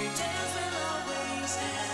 Every dance will always end.